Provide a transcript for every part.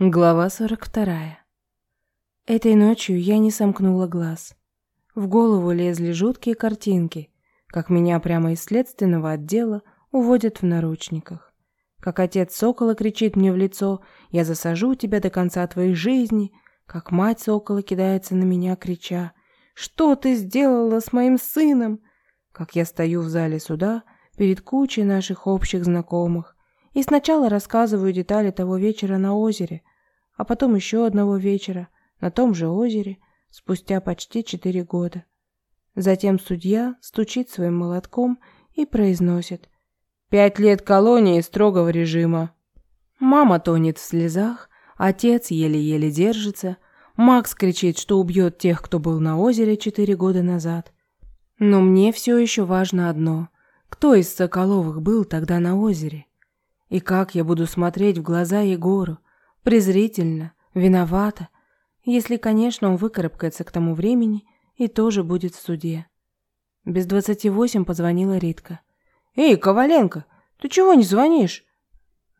Глава 42. Этой ночью я не сомкнула глаз. В голову лезли жуткие картинки, как меня прямо из следственного отдела уводят в наручниках. Как отец сокола кричит мне в лицо «Я засажу тебя до конца твоей жизни», как мать сокола кидается на меня, крича «Что ты сделала с моим сыном?» Как я стою в зале суда перед кучей наших общих знакомых, и сначала рассказываю детали того вечера на озере, а потом еще одного вечера на том же озере спустя почти четыре года. Затем судья стучит своим молотком и произносит «Пять лет колонии строгого режима». Мама тонет в слезах, отец еле-еле держится, Макс кричит, что убьет тех, кто был на озере четыре года назад. Но мне все еще важно одно. Кто из Соколовых был тогда на озере? И как я буду смотреть в глаза Егору? Презрительно, виновата, если, конечно, он выкарабкается к тому времени и тоже будет в суде. Без двадцати восемь позвонила Ритка. «Эй, Коваленко, ты чего не звонишь?»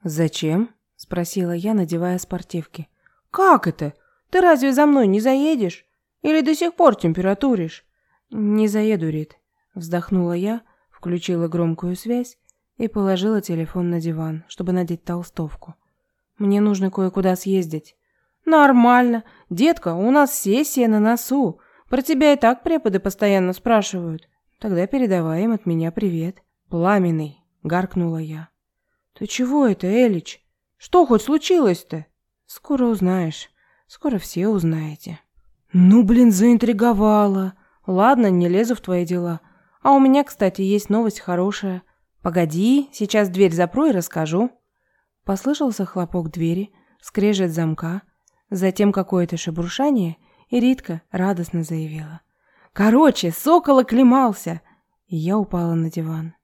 «Зачем?» – спросила я, надевая спортивки. «Как это? Ты разве за мной не заедешь? Или до сих пор температуришь?» «Не заеду, Рит», – вздохнула я, включила громкую связь и положила телефон на диван, чтобы надеть толстовку. Мне нужно кое-куда съездить. Нормально. Детка, у нас сессия на носу. Про тебя и так преподы постоянно спрашивают. Тогда передавай им от меня привет. Пламенный, гаркнула я. Ты чего это, Элич? Что хоть случилось-то? Скоро узнаешь. Скоро все узнаете. Ну, блин, заинтриговала. Ладно, не лезу в твои дела. А у меня, кстати, есть новость хорошая. «Погоди, сейчас дверь запру и расскажу». Послышался хлопок двери, скрежет замка, затем какое-то шебуршание, и Ритка радостно заявила. «Короче, сокол оклемался!» И я упала на диван.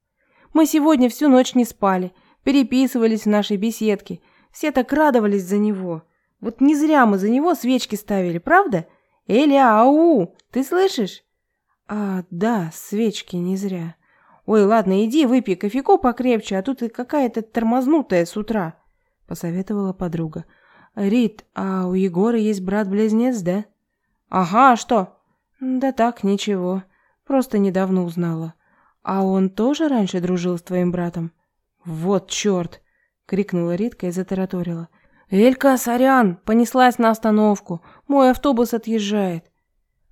«Мы сегодня всю ночь не спали, переписывались в нашей беседке. Все так радовались за него. Вот не зря мы за него свечки ставили, правда? Эля, ау, ты слышишь?» «А, да, свечки не зря». «Ой, ладно, иди выпей кофейку покрепче, а тут ты какая-то тормознутая с утра», — посоветовала подруга. «Рит, а у Егора есть брат-близнец, да?» «Ага, а что?» «Да так, ничего. Просто недавно узнала. А он тоже раньше дружил с твоим братом?» «Вот черт!» — крикнула Ритка и затараторила. «Элька, сорян, понеслась на остановку. Мой автобус отъезжает».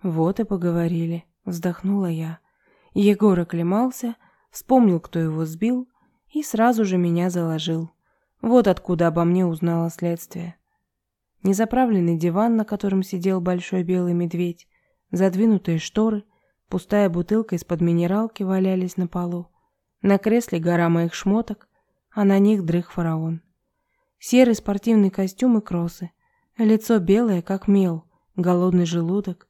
«Вот и поговорили», — вздохнула я. Егор оклемался, — вспомнил, кто его сбил, и сразу же меня заложил. Вот откуда обо мне узнало следствие. Незаправленный диван, на котором сидел большой белый медведь, задвинутые шторы, пустая бутылка из-под минералки валялись на полу. На кресле гора моих шмоток, а на них дрых фараон. Серый спортивный костюм и кроссы, лицо белое, как мел, голодный желудок.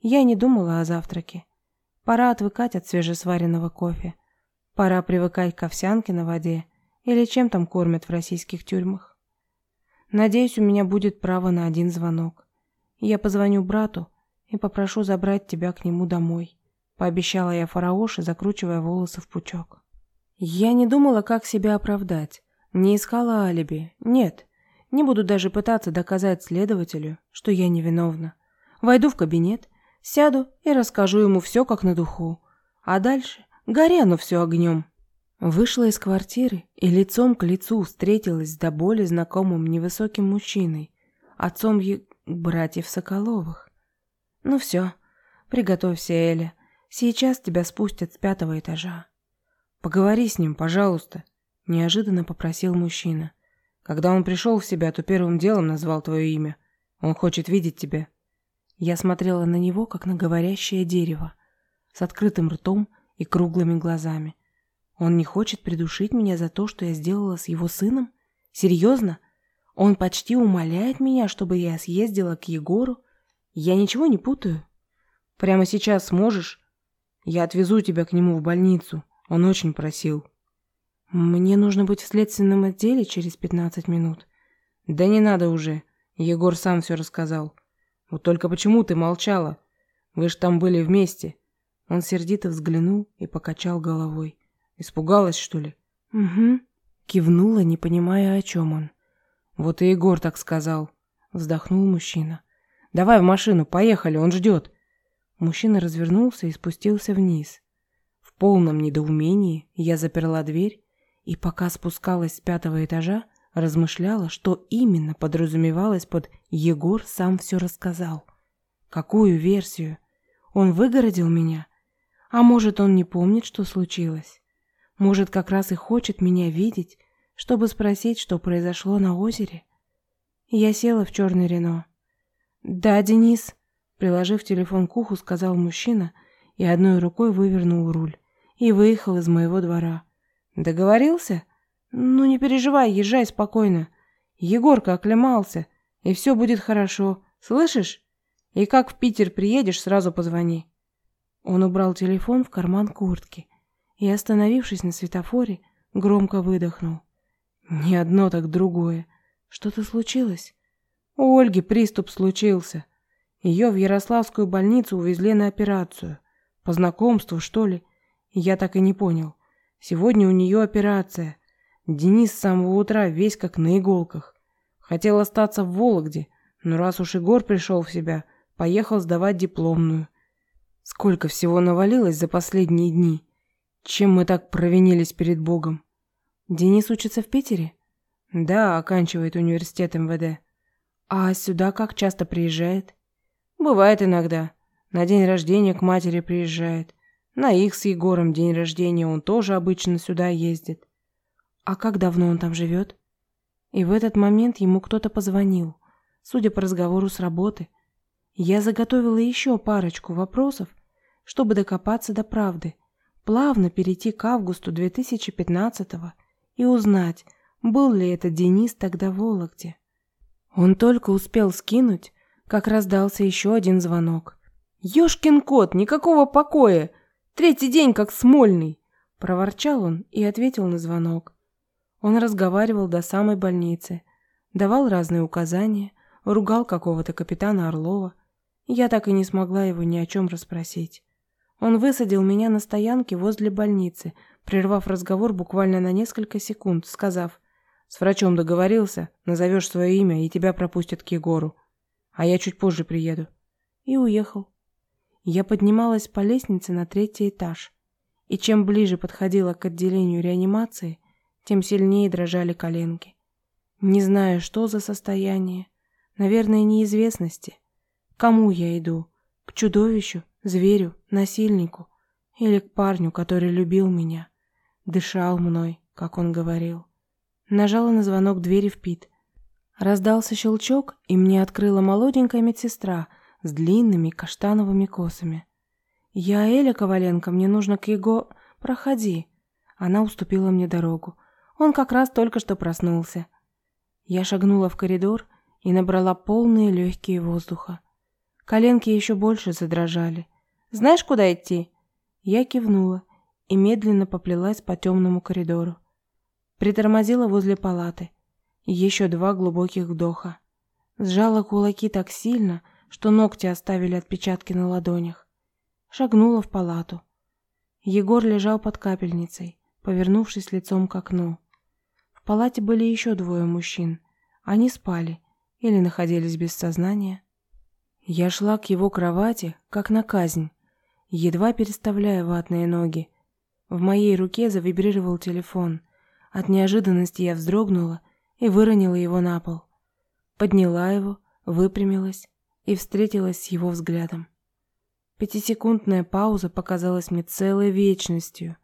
Я не думала о завтраке. Пора отвыкать от свежесваренного кофе. Пора привыкать к овсянке на воде или чем там кормят в российских тюрьмах. Надеюсь, у меня будет право на один звонок. Я позвоню брату и попрошу забрать тебя к нему домой. Пообещала я фараоше, закручивая волосы в пучок. Я не думала, как себя оправдать. Не искала алиби. Нет, не буду даже пытаться доказать следователю, что я невиновна. Войду в кабинет, сяду и расскажу ему все как на духу. А дальше Гори оно все огнем. Вышла из квартиры и лицом к лицу встретилась с до боли знакомым невысоким мужчиной, отцом е... братьев Соколовых. Ну все, приготовься, Эля. Сейчас тебя спустят с пятого этажа. Поговори с ним, пожалуйста, неожиданно попросил мужчина. Когда он пришел в себя, то первым делом назвал твое имя. Он хочет видеть тебя. Я смотрела на него, как на говорящее дерево, с открытым ртом и круглыми глазами. Он не хочет придушить меня за то, что я сделала с его сыном? Серьезно? Он почти умоляет меня, чтобы я съездила к Егору? Я ничего не путаю. Прямо сейчас сможешь? Я отвезу тебя к нему в больницу. Он очень просил. Мне нужно быть в следственном отделе через пятнадцать минут. Да не надо уже. Егор сам все рассказал. Вот только почему ты молчала? Вы ж там были вместе. Он сердито взглянул и покачал головой. Испугалась, что ли? Угу. Кивнула, не понимая, о чем он. Вот и Егор так сказал, вздохнул мужчина. Давай в машину, поехали, он ждет. Мужчина развернулся и спустился вниз. В полном недоумении я заперла дверь и пока спускалась с пятого этажа, размышляла, что именно подразумевалось под «Егор сам все рассказал». Какую версию? Он выгородил меня? А может, он не помнит, что случилось? Может, как раз и хочет меня видеть, чтобы спросить, что произошло на озере? Я села в черный Рено. «Да, Денис», — приложив телефон к уху, сказал мужчина и одной рукой вывернул руль и выехал из моего двора. «Договорился?» «Ну, не переживай, езжай спокойно. Егорка оклемался, и все будет хорошо. Слышишь? И как в Питер приедешь, сразу позвони». Он убрал телефон в карман куртки и, остановившись на светофоре, громко выдохнул. «Не одно, так другое. Что-то случилось?» У Ольги приступ случился. Ее в Ярославскую больницу увезли на операцию. По знакомству, что ли? Я так и не понял. Сегодня у нее операция. Денис с самого утра весь как на иголках. Хотел остаться в Вологде, но раз уж Егор пришел в себя, поехал сдавать дипломную. Сколько всего навалилось за последние дни. Чем мы так провинились перед Богом? Денис учится в Питере? Да, оканчивает университет МВД. А сюда как часто приезжает? Бывает иногда. На день рождения к матери приезжает. На их с Егором день рождения он тоже обычно сюда ездит. А как давно он там живет? И в этот момент ему кто-то позвонил, судя по разговору с работы. Я заготовила еще парочку вопросов, чтобы докопаться до правды, плавно перейти к августу 2015-го и узнать, был ли это Денис тогда в Вологде. Он только успел скинуть, как раздался еще один звонок. «Ешкин кот, никакого покоя! Третий день как смольный!» Проворчал он и ответил на звонок. Он разговаривал до самой больницы, давал разные указания, ругал какого-то капитана Орлова. Я так и не смогла его ни о чем расспросить. Он высадил меня на стоянке возле больницы, прервав разговор буквально на несколько секунд, сказав «С врачом договорился, назовешь свое имя, и тебя пропустят к Егору. А я чуть позже приеду». И уехал. Я поднималась по лестнице на третий этаж, и чем ближе подходила к отделению реанимации, тем сильнее дрожали коленки. Не знаю, что за состояние. Наверное, неизвестности. Кому я иду? К чудовищу, зверю, насильнику? Или к парню, который любил меня? Дышал мной, как он говорил. Нажала на звонок двери в пит. Раздался щелчок, и мне открыла молоденькая медсестра с длинными каштановыми косами. «Я Эля Коваленко, мне нужно к его...» «Проходи». Она уступила мне дорогу. Он как раз только что проснулся. Я шагнула в коридор и набрала полные легкие воздуха. Коленки еще больше задрожали. «Знаешь, куда идти?» Я кивнула и медленно поплелась по темному коридору. Притормозила возле палаты. Еще два глубоких вдоха. Сжала кулаки так сильно, что ногти оставили отпечатки на ладонях. Шагнула в палату. Егор лежал под капельницей, повернувшись лицом к окну палате были еще двое мужчин. Они спали или находились без сознания. Я шла к его кровати, как на казнь, едва переставляя ватные ноги. В моей руке завибрировал телефон. От неожиданности я вздрогнула и выронила его на пол. Подняла его, выпрямилась и встретилась с его взглядом. Пятисекундная пауза показалась мне целой вечностью.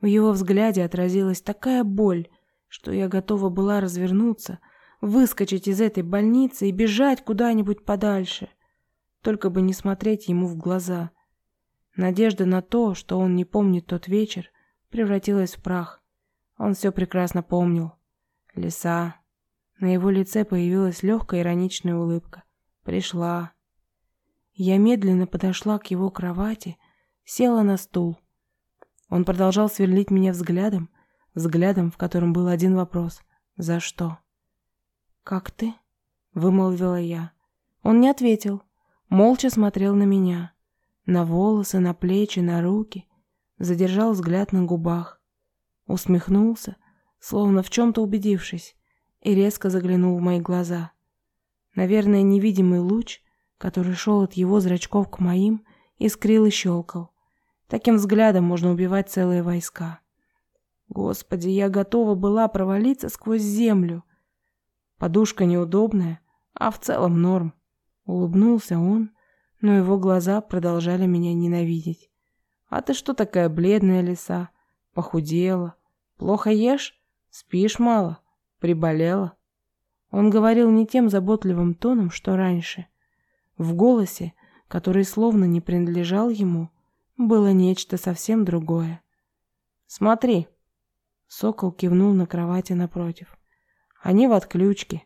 В его взгляде отразилась такая боль, что я готова была развернуться, выскочить из этой больницы и бежать куда-нибудь подальше, только бы не смотреть ему в глаза. Надежда на то, что он не помнит тот вечер, превратилась в прах. Он все прекрасно помнил. Леса. На его лице появилась легкая ироничная улыбка. Пришла. Я медленно подошла к его кровати, села на стул. Он продолжал сверлить меня взглядом, взглядом, в котором был один вопрос «За что?». «Как ты?» — вымолвила я. Он не ответил, молча смотрел на меня, на волосы, на плечи, на руки, задержал взгляд на губах, усмехнулся, словно в чем-то убедившись, и резко заглянул в мои глаза. Наверное, невидимый луч, который шел от его зрачков к моим, искрил и щелкал. Таким взглядом можно убивать целые войска. Господи, я готова была провалиться сквозь землю. Подушка неудобная, а в целом норм. Улыбнулся он, но его глаза продолжали меня ненавидеть. А ты что такая бледная лиса? Похудела? Плохо ешь? Спишь мало? Приболела? Он говорил не тем заботливым тоном, что раньше. В голосе, который словно не принадлежал ему, было нечто совсем другое. «Смотри!» Сокол кивнул на кровати напротив. «Они в отключке.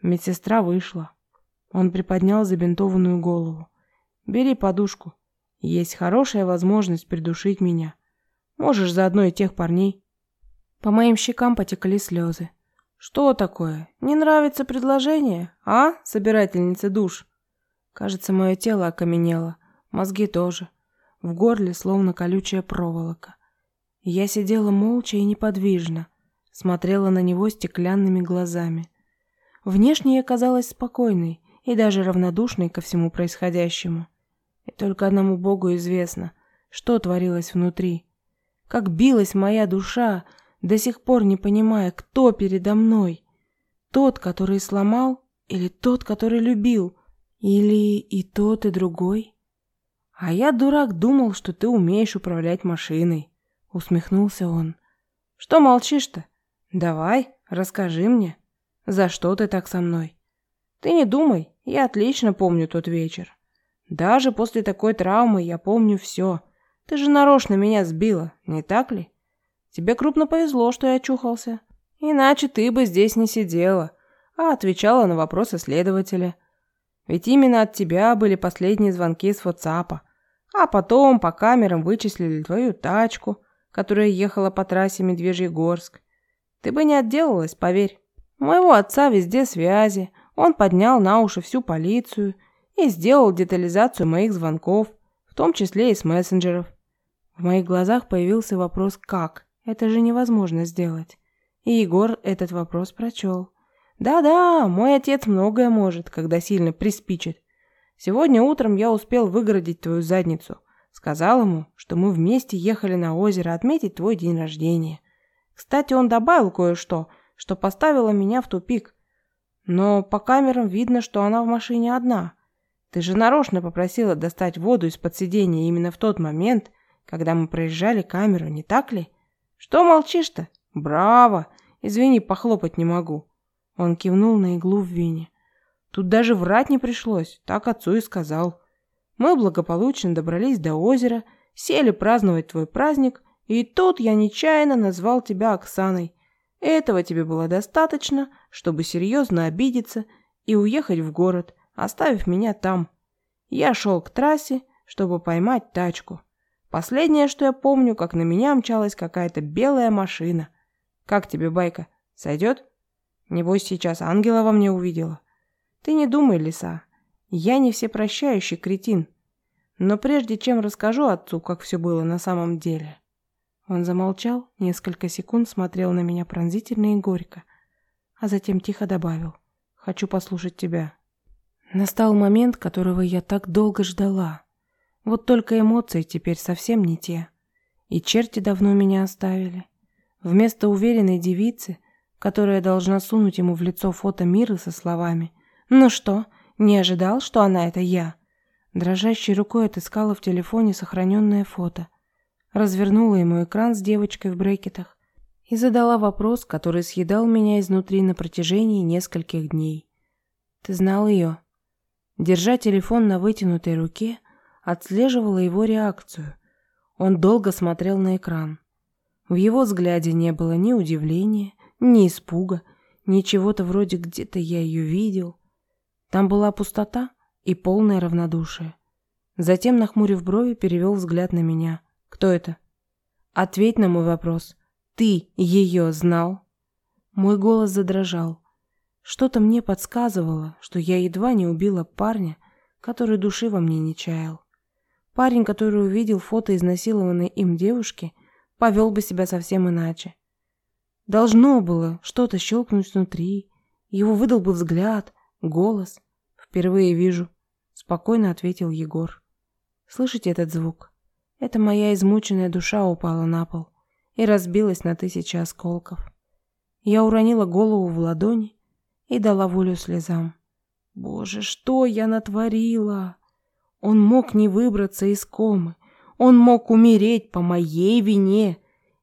Медсестра вышла». Он приподнял забинтованную голову. «Бери подушку. Есть хорошая возможность придушить меня. Можешь заодно и тех парней». По моим щекам потекли слезы. «Что такое? Не нравится предложение? А, собирательница душ?» Кажется, мое тело окаменело. Мозги тоже. В горле словно колючая проволока. Я сидела молча и неподвижно, смотрела на него стеклянными глазами. Внешне я казалась спокойной и даже равнодушной ко всему происходящему. И только одному Богу известно, что творилось внутри. Как билась моя душа, до сих пор не понимая, кто передо мной. Тот, который сломал, или тот, который любил, или и тот, и другой. А я, дурак, думал, что ты умеешь управлять машиной усмехнулся он. Что молчишь-то? Давай, расскажи мне, за что ты так со мной? Ты не думай, я отлично помню тот вечер. Даже после такой травмы я помню все. Ты же нарочно меня сбила, не так ли? Тебе крупно повезло, что я очухался. Иначе ты бы здесь не сидела, а отвечала на вопросы следователя. Ведь именно от тебя были последние звонки с WhatsApp. А потом по камерам вычислили твою тачку, которая ехала по трассе Медвежьегорск. Ты бы не отделалась, поверь. У моего отца везде связи. Он поднял на уши всю полицию и сделал детализацию моих звонков, в том числе и с мессенджеров. В моих глазах появился вопрос «как?». Это же невозможно сделать. И Егор этот вопрос прочел. «Да-да, мой отец многое может, когда сильно приспичит. Сегодня утром я успел выгородить твою задницу. Сказал ему, что мы вместе ехали на озеро отметить твой день рождения. Кстати, он добавил кое-что, что поставило меня в тупик. Но по камерам видно, что она в машине одна. Ты же нарочно попросила достать воду из-под сиденья именно в тот момент, когда мы проезжали камеру, не так ли? Что молчишь-то? Браво! Извини, похлопать не могу. Он кивнул на иглу в вине. Тут даже врать не пришлось, так отцу и сказал. Мы благополучно добрались до озера, сели праздновать твой праздник, и тут я нечаянно назвал тебя Оксаной. Этого тебе было достаточно, чтобы серьезно обидеться и уехать в город, оставив меня там. Я шел к трассе, чтобы поймать тачку. Последнее, что я помню, как на меня мчалась какая-то белая машина. Как тебе, байка, сойдет? Небось, сейчас ангела во мне увидела. Ты не думай, лиса, я не всепрощающий кретин. Но прежде чем расскажу отцу, как все было на самом деле... Он замолчал, несколько секунд смотрел на меня пронзительно и горько, а затем тихо добавил «Хочу послушать тебя». Настал момент, которого я так долго ждала. Вот только эмоции теперь совсем не те. И черти давно меня оставили. Вместо уверенной девицы, которая должна сунуть ему в лицо фото мира со словами «Ну что, не ожидал, что она это я. Дрожащей рукой отыскала в телефоне сохраненное фото. Развернула ему экран с девочкой в брекетах и задала вопрос, который съедал меня изнутри на протяжении нескольких дней. «Ты знал ее?» Держа телефон на вытянутой руке, отслеживала его реакцию. Он долго смотрел на экран. В его взгляде не было ни удивления, ни испуга, ни чего-то вроде «где-то я ее видел». Там была пустота и полное равнодушие. Затем, нахмурив брови, перевел взгляд на меня. «Кто это?» «Ответь на мой вопрос. Ты ее знал?» Мой голос задрожал. Что-то мне подсказывало, что я едва не убила парня, который души во мне не чаял. Парень, который увидел фото изнасилованной им девушки, повел бы себя совсем иначе. Должно было что-то щелкнуть внутри. Его выдал бы взгляд, голос. Впервые вижу. Спокойно ответил Егор. Слышите этот звук? Это моя измученная душа упала на пол и разбилась на тысячи осколков. Я уронила голову в ладони и дала волю слезам. Боже, что я натворила? Он мог не выбраться из комы. Он мог умереть по моей вине.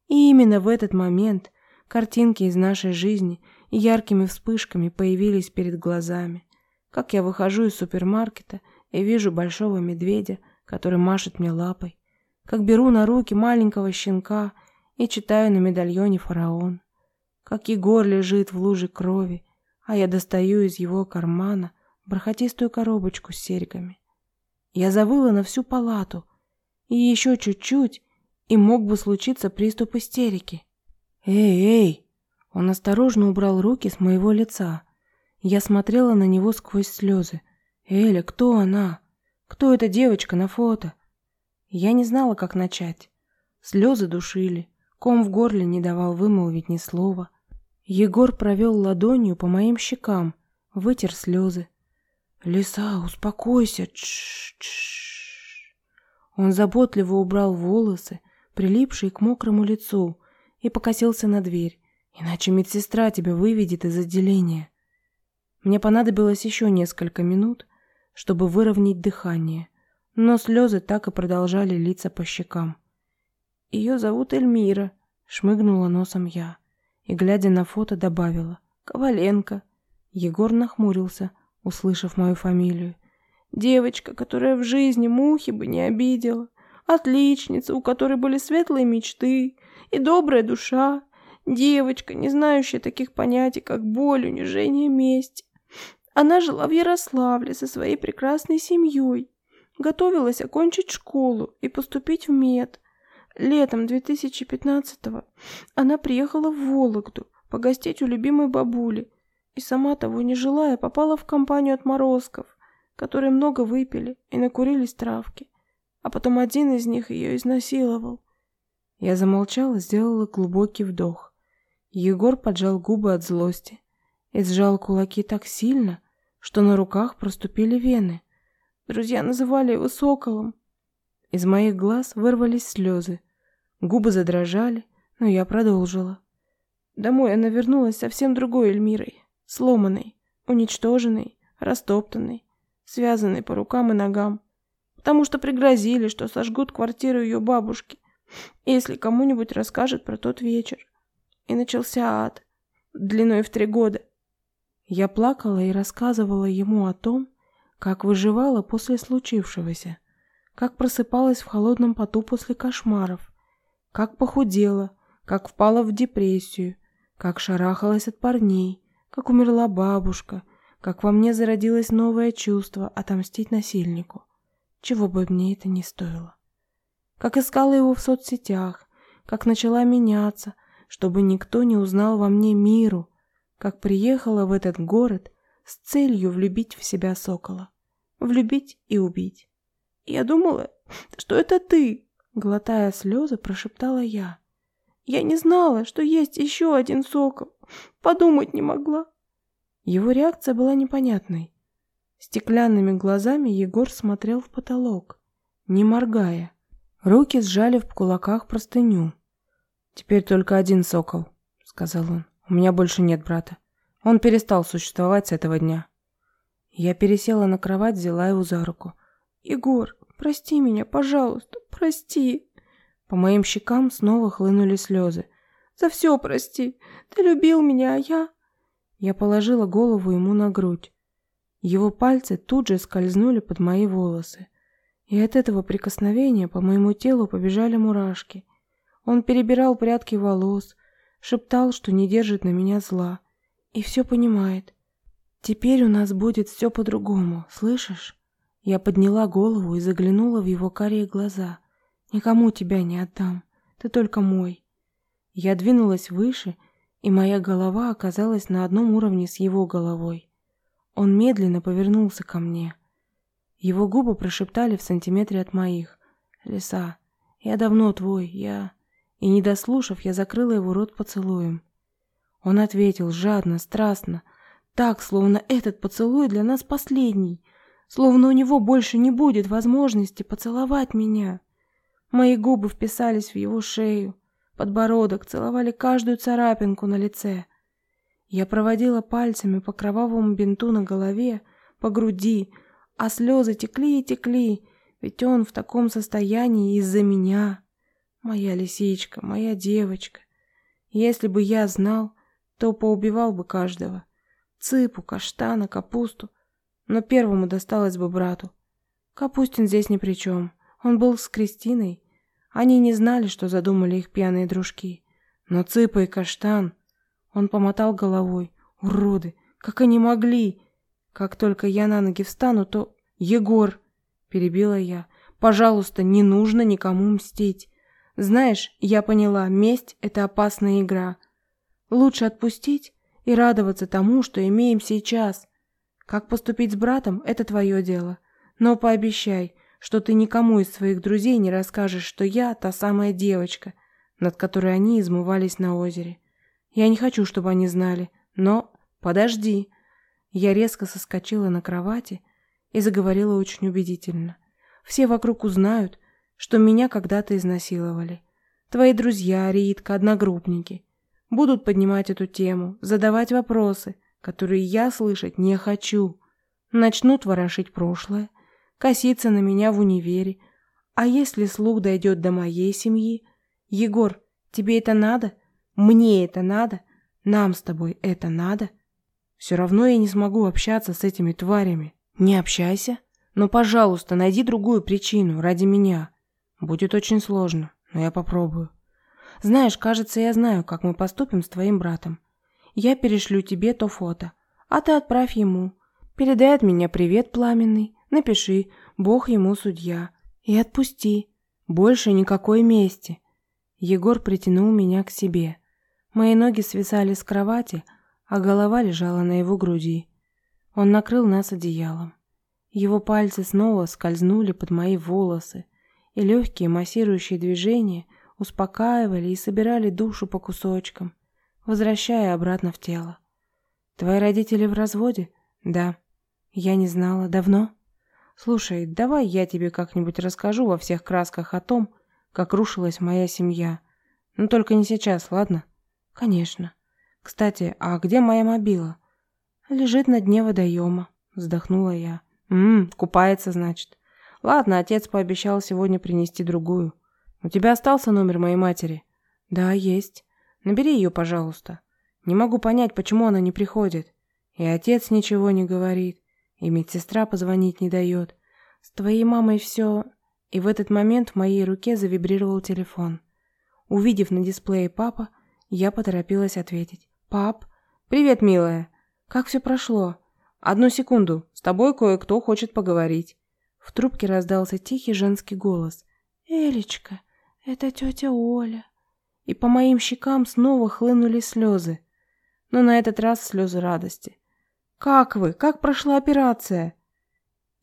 И именно в этот момент картинки из нашей жизни яркими вспышками появились перед глазами. Как я выхожу из супермаркета и вижу большого медведя, который машет мне лапой. Как беру на руки маленького щенка и читаю на медальоне фараон. Как Егор лежит в луже крови, а я достаю из его кармана бархатистую коробочку с серьгами. Я завыла на всю палату, и еще чуть-чуть, и мог бы случиться приступ истерики. «Эй, эй!» Он осторожно убрал руки с моего лица. Я смотрела на него сквозь слезы. «Эля, кто она? Кто эта девочка на фото?» Я не знала, как начать. Слезы душили, ком в горле не давал вымолвить ни слова. Егор провел ладонью по моим щекам, вытер слезы. «Лиса, успокойся!» Тш -тш. Он заботливо убрал волосы, прилипшие к мокрому лицу, и покосился на дверь, иначе медсестра тебя выведет из отделения. Мне понадобилось еще несколько минут, чтобы выровнять дыхание, но слезы так и продолжали литься по щекам. «Ее зовут Эльмира», — шмыгнула носом я, и, глядя на фото, добавила «Коваленко». Егор нахмурился, услышав мою фамилию. «Девочка, которая в жизни мухи бы не обидела, отличница, у которой были светлые мечты и добрая душа, девочка, не знающая таких понятий, как боль, унижение, месть. Она жила в Ярославле со своей прекрасной семьей, готовилась окончить школу и поступить в мед. Летом 2015-го она приехала в Вологду погостить у любимой бабули и сама того не желая попала в компанию отморозков, которые много выпили и накурились травки, а потом один из них ее изнасиловал. Я замолчала, сделала глубокий вдох. Егор поджал губы от злости и сжал кулаки так сильно, что на руках проступили вены. Друзья называли его соколом. Из моих глаз вырвались слезы. Губы задрожали, но я продолжила. Домой она вернулась совсем другой Эльмирой. Сломанной, уничтоженной, растоптанной, связанной по рукам и ногам. Потому что пригрозили, что сожгут квартиру ее бабушки, если кому-нибудь расскажет про тот вечер. И начался ад, длиной в три года. Я плакала и рассказывала ему о том, как выживала после случившегося, как просыпалась в холодном поту после кошмаров, как похудела, как впала в депрессию, как шарахалась от парней, как умерла бабушка, как во мне зародилось новое чувство отомстить насильнику, чего бы мне это ни стоило. Как искала его в соцсетях, как начала меняться, чтобы никто не узнал во мне миру, как приехала в этот город с целью влюбить в себя сокола влюбить и убить. Я думала, что это ты, глотая слезы, прошептала я. Я не знала, что есть еще один сокол. Подумать не могла. Его реакция была непонятной. Стеклянными глазами Егор смотрел в потолок, не моргая. Руки сжали в кулаках простыню. «Теперь только один сокол», — сказал он. «У меня больше нет брата. Он перестал существовать с этого дня». Я пересела на кровать, взяла его за руку. «Егор, прости меня, пожалуйста, прости!» По моим щекам снова хлынули слезы. «За все прости! Ты любил меня, а я...» Я положила голову ему на грудь. Его пальцы тут же скользнули под мои волосы. И от этого прикосновения по моему телу побежали мурашки. Он перебирал прядки волос, шептал, что не держит на меня зла. И все понимает. Теперь у нас будет все по-другому, слышишь? Я подняла голову и заглянула в его карие глаза. Никому тебя не отдам. Ты только мой. Я двинулась выше, и моя голова оказалась на одном уровне с его головой. Он медленно повернулся ко мне. Его губы прошептали в сантиметре от моих. «Лиса, я давно твой, я...» И не дослушав, я закрыла его рот поцелуем. Он ответил жадно, страстно, так, словно этот поцелуй для нас последний, словно у него больше не будет возможности поцеловать меня. Мои губы вписались в его шею, подбородок, целовали каждую царапинку на лице. Я проводила пальцами по кровавому бинту на голове, по груди, а слезы текли и текли, ведь он в таком состоянии из-за меня. Моя лисичка, моя девочка. Если бы я знал, то поубивал бы каждого. Цыпу, каштана, капусту. Но первому досталось бы брату. Капустин здесь ни при чем. Он был с Кристиной. Они не знали, что задумали их пьяные дружки. Но Цыпа и Каштан... Он помотал головой. Уроды! Как они могли? Как только я на ноги встану, то... Егор! Перебила я. Пожалуйста, не нужно никому мстить. Знаешь, я поняла, месть — это опасная игра. Лучше отпустить и радоваться тому, что имеем сейчас. Как поступить с братом — это твое дело. Но пообещай, что ты никому из своих друзей не расскажешь, что я та самая девочка, над которой они измывались на озере. Я не хочу, чтобы они знали, но подожди. Я резко соскочила на кровати и заговорила очень убедительно. Все вокруг узнают, что меня когда-то изнасиловали. Твои друзья, Ритка, одногруппники будут поднимать эту тему, задавать вопросы, которые я слышать не хочу. Начнут ворошить прошлое, коситься на меня в универе. А если слух дойдет до моей семьи? Егор, тебе это надо? Мне это надо? Нам с тобой это надо? Все равно я не смогу общаться с этими тварями. Не общайся. Но, пожалуйста, найди другую причину ради меня. Будет очень сложно, но я попробую. Знаешь, кажется, я знаю, как мы поступим с твоим братом. Я перешлю тебе то фото, а ты отправь ему. Передай от меня привет, пламенный. Напиши «Бог ему судья» и отпусти. Больше никакой мести. Егор притянул меня к себе. Мои ноги свисали с кровати, а голова лежала на его груди. Он накрыл нас одеялом. Его пальцы снова скользнули под мои волосы, и легкие массирующие движения успокаивали и собирали душу по кусочкам, возвращая обратно в тело. «Твои родители в разводе?» «Да». «Я не знала. Давно?» «Слушай, давай я тебе как-нибудь расскажу во всех красках о том, как рушилась моя семья. Но только не сейчас, ладно?» «Конечно. Кстати, а где моя мобила?» «Лежит на дне водоема», — вздохнула я. «Ммм, купается, значит. Ладно, отец пообещал сегодня принести другую. У тебя остался номер моей матери?» «Да, есть. Набери ее, пожалуйста. Не могу понять, почему она не приходит. И отец ничего не говорит, и медсестра позвонить не дает. С твоей мамой все...» И в этот момент в моей руке завибрировал телефон. Увидев на дисплее папа, я поторопилась ответить. «Пап? Привет, милая. Как все прошло?» «Одну секунду. С тобой кое-кто хочет поговорить». В трубке раздался тихий женский голос. «Элечка, это тетя Оля». И по моим щекам снова хлынули слезы. Но на этот раз слезы радости. «Как вы? Как прошла операция?»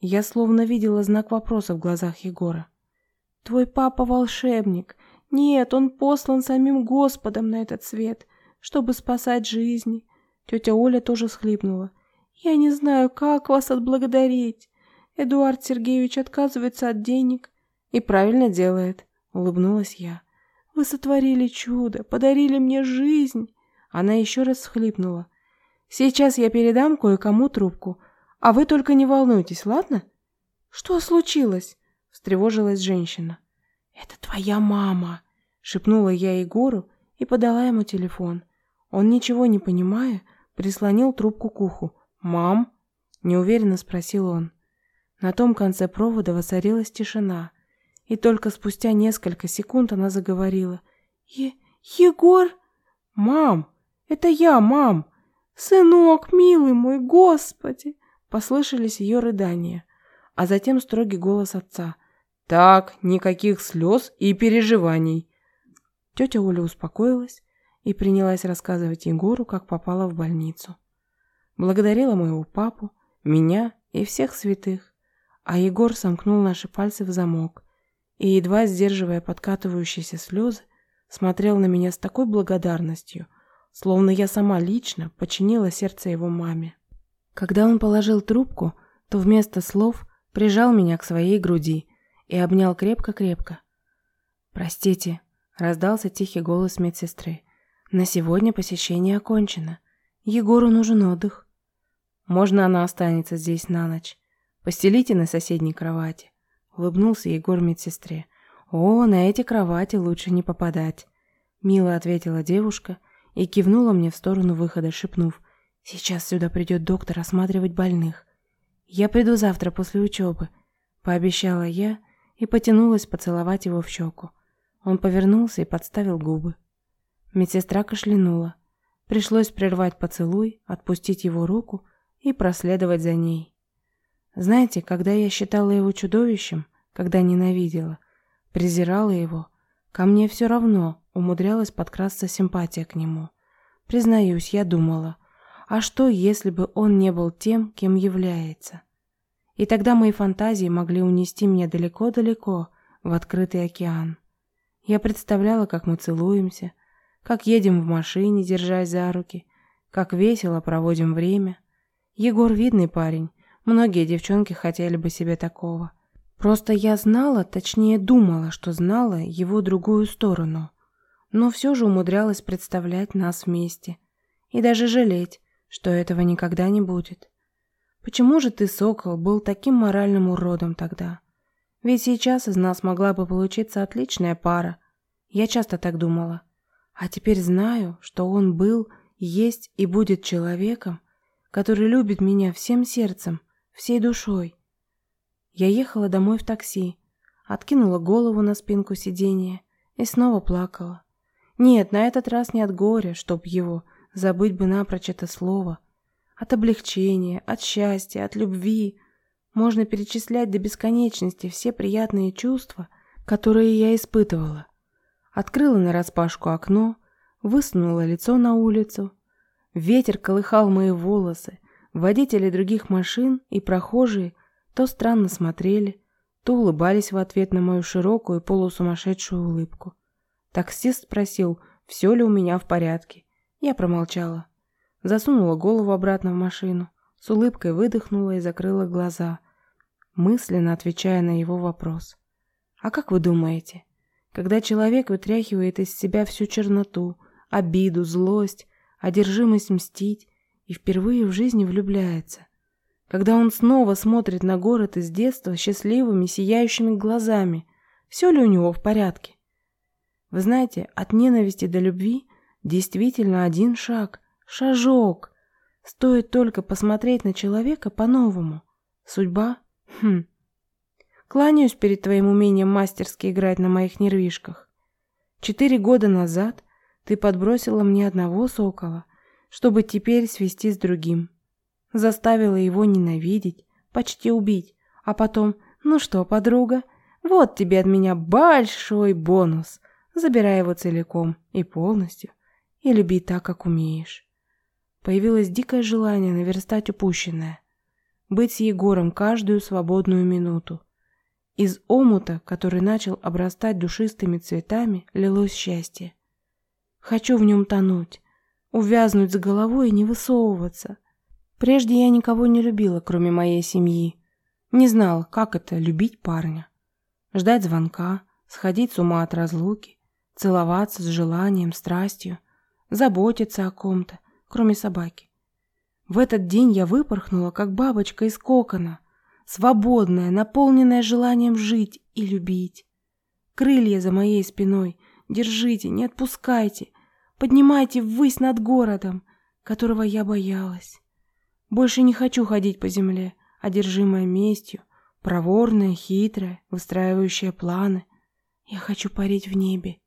Я словно видела знак вопроса в глазах Егора. «Твой папа волшебник. Нет, он послан самим Господом на этот свет, чтобы спасать жизни. Тетя Оля тоже схлипнула. Я не знаю, как вас отблагодарить. Эдуард Сергеевич отказывается от денег. И правильно делает, улыбнулась я. Вы сотворили чудо, подарили мне жизнь. Она еще раз схлипнула. Сейчас я передам кое-кому трубку, а вы только не волнуйтесь, ладно? Что случилось? встревожилась женщина. «Это твоя мама!» — шепнула я Егору и подала ему телефон. Он, ничего не понимая, прислонил трубку к уху. «Мам?» — неуверенно спросил он. На том конце провода воцарилась тишина, и только спустя несколько секунд она заговорила. «Е... Егор?» «Мам! Это я, мам! Сынок, милый мой, господи!» Послышались ее рыдания, а затем строгий голос отца. Так, никаких слез и переживаний. Тетя Оля успокоилась и принялась рассказывать Егору, как попала в больницу. Благодарила моего папу, меня и всех святых, а Егор сомкнул наши пальцы в замок и, едва сдерживая подкатывающиеся слезы, смотрел на меня с такой благодарностью, словно я сама лично починила сердце его маме. Когда он положил трубку, то вместо слов прижал меня к своей груди и обнял крепко-крепко. «Простите», — раздался тихий голос медсестры. «На сегодня посещение окончено. Егору нужен отдых. Можно она останется здесь на ночь? Постелите на соседней кровати», — улыбнулся Егор медсестре. «О, на эти кровати лучше не попадать», — мило ответила девушка и кивнула мне в сторону выхода, шепнув. «Сейчас сюда придет доктор осматривать больных. Я приду завтра после учебы», — пообещала я и потянулась поцеловать его в щеку. Он повернулся и подставил губы. Медсестра кашлянула. Пришлось прервать поцелуй, отпустить его руку и проследовать за ней. Знаете, когда я считала его чудовищем, когда ненавидела, презирала его, ко мне все равно умудрялась подкрасться симпатия к нему. Признаюсь, я думала, а что, если бы он не был тем, кем является? И тогда мои фантазии могли унести меня далеко-далеко в открытый океан. Я представляла, как мы целуемся, как едем в машине, держась за руки, как весело проводим время. Егор видный парень, многие девчонки хотели бы себе такого. Просто я знала, точнее думала, что знала его другую сторону, но все же умудрялась представлять нас вместе и даже жалеть, что этого никогда не будет. Почему же ты, сокол, был таким моральным уродом тогда? Ведь сейчас из нас могла бы получиться отличная пара. Я часто так думала. А теперь знаю, что он был, есть и будет человеком, который любит меня всем сердцем, всей душой. Я ехала домой в такси, откинула голову на спинку сиденья и снова плакала. Нет, на этот раз не от горя, чтоб его, забыть бы напрочь это слово. От облегчения, от счастья, от любви, можно перечислять до бесконечности все приятные чувства, которые я испытывала. Открыла нараспашку окно, высунула лицо на улицу. Ветер колыхал мои волосы, водители других машин и прохожие то странно смотрели, то улыбались в ответ на мою широкую полусумасшедшую улыбку. Таксист спросил, все ли у меня в порядке. Я промолчала. Засунула голову обратно в машину. С улыбкой выдохнула и закрыла глаза, мысленно отвечая на его вопрос. «А как вы думаете, когда человек вытряхивает из себя всю черноту, обиду, злость, одержимость мстить и впервые в жизни влюбляется, когда он снова смотрит на город из детства счастливыми, сияющими глазами, все ли у него в порядке? Вы знаете, от ненависти до любви действительно один шаг, шажок, Стоит только посмотреть на человека по-новому. Судьба? Хм. Кланяюсь перед твоим умением мастерски играть на моих нервишках. Четыре года назад ты подбросила мне одного сокола, чтобы теперь свести с другим. Заставила его ненавидеть, почти убить, а потом, ну что, подруга, вот тебе от меня большой бонус. Забирай его целиком и полностью и люби так, как умеешь. Появилось дикое желание наверстать упущенное. Быть с Егором каждую свободную минуту. Из омута, который начал обрастать душистыми цветами, лилось счастье. Хочу в нем тонуть, увязнуть с головой и не высовываться. Прежде я никого не любила, кроме моей семьи. Не знала, как это — любить парня. Ждать звонка, сходить с ума от разлуки, целоваться с желанием, страстью, заботиться о ком-то — кроме собаки. В этот день я выпорхнула, как бабочка из кокона, свободная, наполненная желанием жить и любить. Крылья за моей спиной, держите, не отпускайте, поднимайте ввысь над городом, которого я боялась. Больше не хочу ходить по земле, одержимая местью, проворная, хитрая, выстраивающая планы. Я хочу парить в небе,